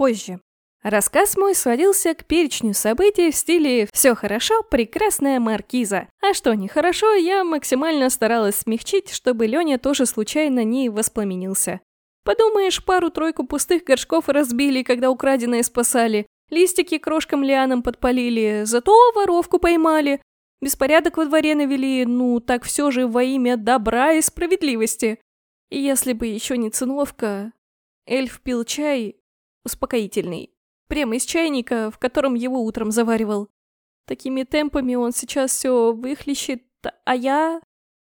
позже. Рассказ мой сводился к перечню событий в стиле «все хорошо, прекрасная маркиза». А что нехорошо, я максимально старалась смягчить, чтобы Леня тоже случайно не воспламенился. Подумаешь, пару-тройку пустых горшков разбили, когда украденное спасали, листики крошкам лианам подпалили, зато воровку поймали. Беспорядок во дворе навели, ну так все же во имя добра и справедливости. И если бы еще не циновка, эльф пил чай успокоительный, Прямо из чайника, в котором его утром заваривал. Такими темпами он сейчас все выхлещет, а я...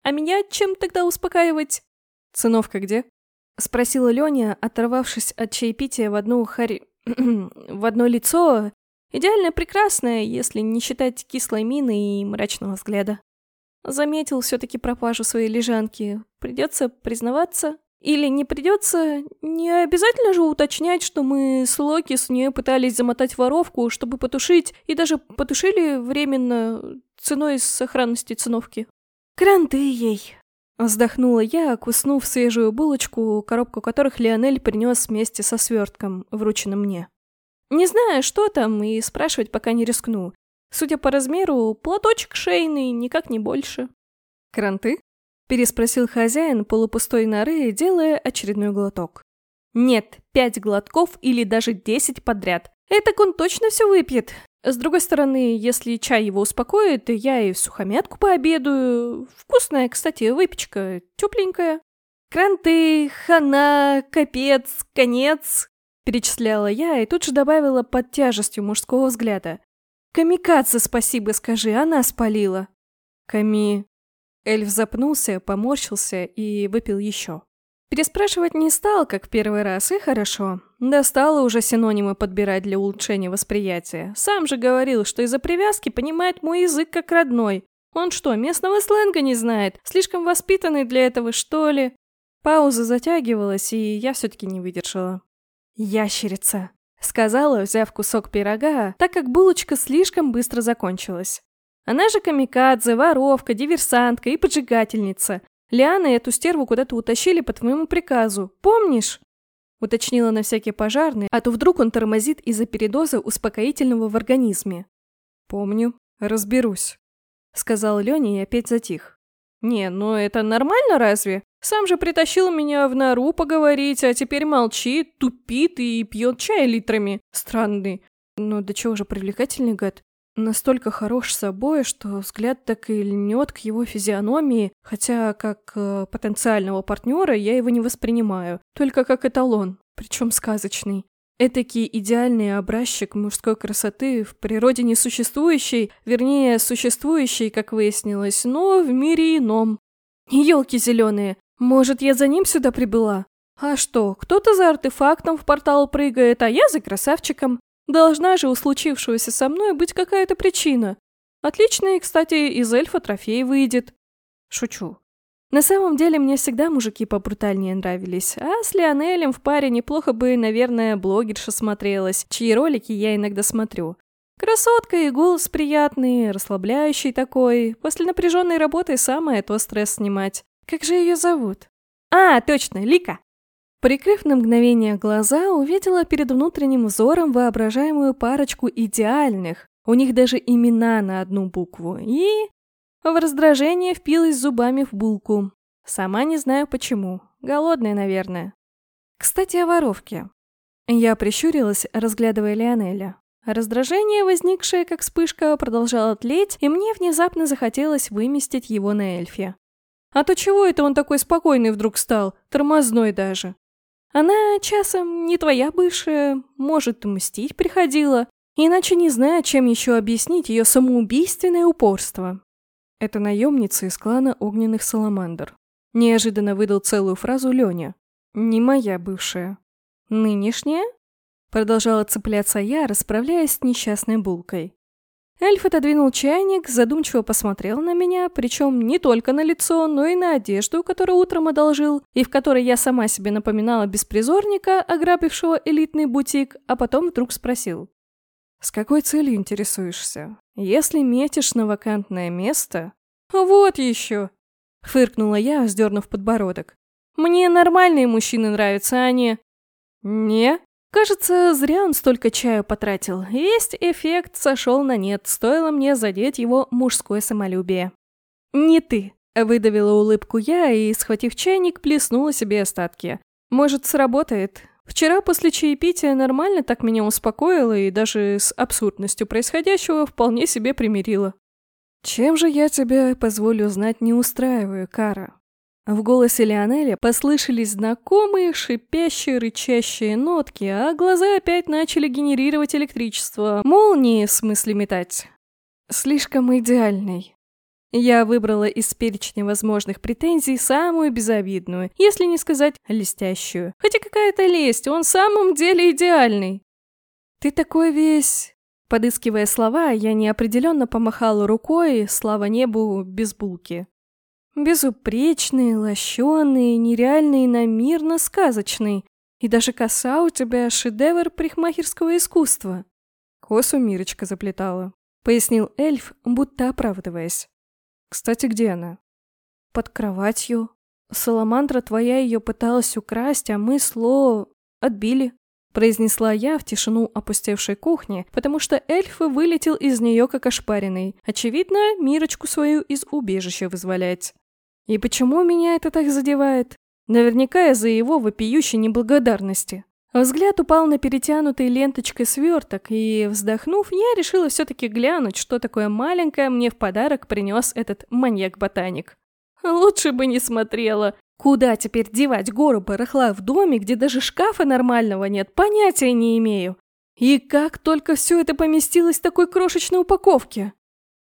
А меня чем тогда успокаивать? Циновка где? Спросила Леня, оторвавшись от чаепития в одну хари... в одно лицо, идеально прекрасное, если не считать кислой мины и мрачного взгляда. Заметил все-таки пропажу своей лежанки. Придется признаваться, или не придется, не обязательно же уточнять, что мы с Локи с нее пытались замотать воровку, чтобы потушить, и даже потушили временно ценой сохранности циновки. Кранты ей. Вздохнула я, куснув свежую булочку, коробку которых Лионель принес вместе со свертком, врученным мне. Не знаю, что там, и спрашивать пока не рискну. Судя по размеру, платочек шейный, никак не больше. Кранты? Переспросил хозяин полупустой норы, делая очередной глоток. Нет, пять глотков или даже десять подряд. Этак он точно все выпьет. С другой стороны, если чай его успокоит, я и в сухомятку пообедаю. Вкусная, кстати, выпечка, тепленькая. Кранты, хана, капец, конец. Перечисляла я и тут же добавила под тяжестью мужского взгляда. Камикадзе спасибо скажи, она спалила. Ками... Эльф запнулся, поморщился и выпил еще. Переспрашивать не стал, как первый раз, и хорошо. Достало уже синонимы подбирать для улучшения восприятия. Сам же говорил, что из-за привязки понимает мой язык как родной. Он что, местного сленга не знает? Слишком воспитанный для этого, что ли? Пауза затягивалась, и я все-таки не выдержала. «Ящерица», — сказала, взяв кусок пирога, так как булочка слишком быстро закончилась. Она же камикадзе, воровка, диверсантка и поджигательница. Лиана эту стерву куда-то утащили по твоему приказу. Помнишь?» Уточнила на всякий пожарный, а то вдруг он тормозит из-за передоза успокоительного в организме. «Помню. Разберусь», — сказал Леня и опять затих. «Не, ну это нормально разве? Сам же притащил меня в нору поговорить, а теперь молчит, тупит и пьет чай литрами. Странный. Но до чего же привлекательный гад? Настолько хорош собой, что взгляд так и льнет к его физиономии, хотя как э, потенциального партнера я его не воспринимаю, только как эталон, причем сказочный. Этакий идеальный образчик мужской красоты в природе несуществующей, вернее, существующей, как выяснилось, но в мире ином. Елки зеленые, может, я за ним сюда прибыла? А что, кто-то за артефактом в портал прыгает, а я за красавчиком. Должна же у случившегося со мной быть какая-то причина. Отличный, кстати, из эльфа трофей выйдет. Шучу. На самом деле мне всегда мужики побрутальнее нравились, а с Лионелем в паре неплохо бы, наверное, блогерша смотрелась, чьи ролики я иногда смотрю. Красотка и голос приятный, расслабляющий такой. После напряженной работы самое то стресс снимать. Как же ее зовут? А, точно, Лика. Прикрыв на мгновение глаза, увидела перед внутренним взором воображаемую парочку идеальных, у них даже имена на одну букву, и... В раздражение впилась зубами в булку. Сама не знаю почему. Голодная, наверное. Кстати, о воровке. Я прищурилась, разглядывая Лионеля. Раздражение, возникшее как вспышка, продолжало тлеть, и мне внезапно захотелось выместить его на эльфе. А то чего это он такой спокойный вдруг стал, тормозной даже? Она часом не твоя бывшая, может, мстить приходила, иначе не знаю, чем еще объяснить ее самоубийственное упорство. Это наемница из клана огненных саламандр. Неожиданно выдал целую фразу Леня. Не моя бывшая. Нынешняя? Продолжала цепляться я, расправляясь с несчастной булкой. Эльф отодвинул чайник, задумчиво посмотрел на меня, причем не только на лицо, но и на одежду, которую утром одолжил, и в которой я сама себе напоминала беспризорника, ограбившего элитный бутик, а потом вдруг спросил. «С какой целью интересуешься? Если метишь на вакантное место...» «Вот еще!» — фыркнула я, вздернув подбородок. «Мне нормальные мужчины нравятся, а не...» «Не?» Кажется, зря он столько чаю потратил. Весь эффект сошел на нет, стоило мне задеть его мужское самолюбие. «Не ты», — выдавила улыбку я и, схватив чайник, плеснула себе остатки. «Может, сработает? Вчера после чаепития нормально так меня успокоило и даже с абсурдностью происходящего вполне себе примирило». «Чем же я тебя, позволю знать, не устраиваю, Кара?» В голосе Лионеля послышались знакомые шипящие, рычащие нотки, а глаза опять начали генерировать электричество. Молнии, в смысле метать. Слишком идеальный. Я выбрала из перечня возможных претензий самую безобидную, если не сказать листящую. Хотя какая-то лесть, он в самом деле идеальный. Ты такой весь... Подыскивая слова, я неопределенно помахала рукой, слава небу, без булки. Безупречный, лощеный, нереальный, намирно сказочный. И даже коса у тебя шедевр парикмахерского искусства. Косу Мирочка заплетала. Пояснил эльф, будто оправдываясь. Кстати, где она? Под кроватью. Саламандра твоя ее пыталась украсть, а мы сло... отбили. Произнесла я в тишину опустевшей кухни, потому что эльф вылетел из нее как ошпаренный. Очевидно, Мирочку свою из убежища вызволять. И почему меня это так задевает? Наверняка из-за его вопиющей неблагодарности. Взгляд упал на перетянутый ленточкой сверток, и, вздохнув, я решила все-таки глянуть, что такое маленькое мне в подарок принес этот маньяк-ботаник. Лучше бы не смотрела. Куда теперь девать гору барахла в доме, где даже шкафа нормального нет, понятия не имею. И как только все это поместилось в такой крошечной упаковке?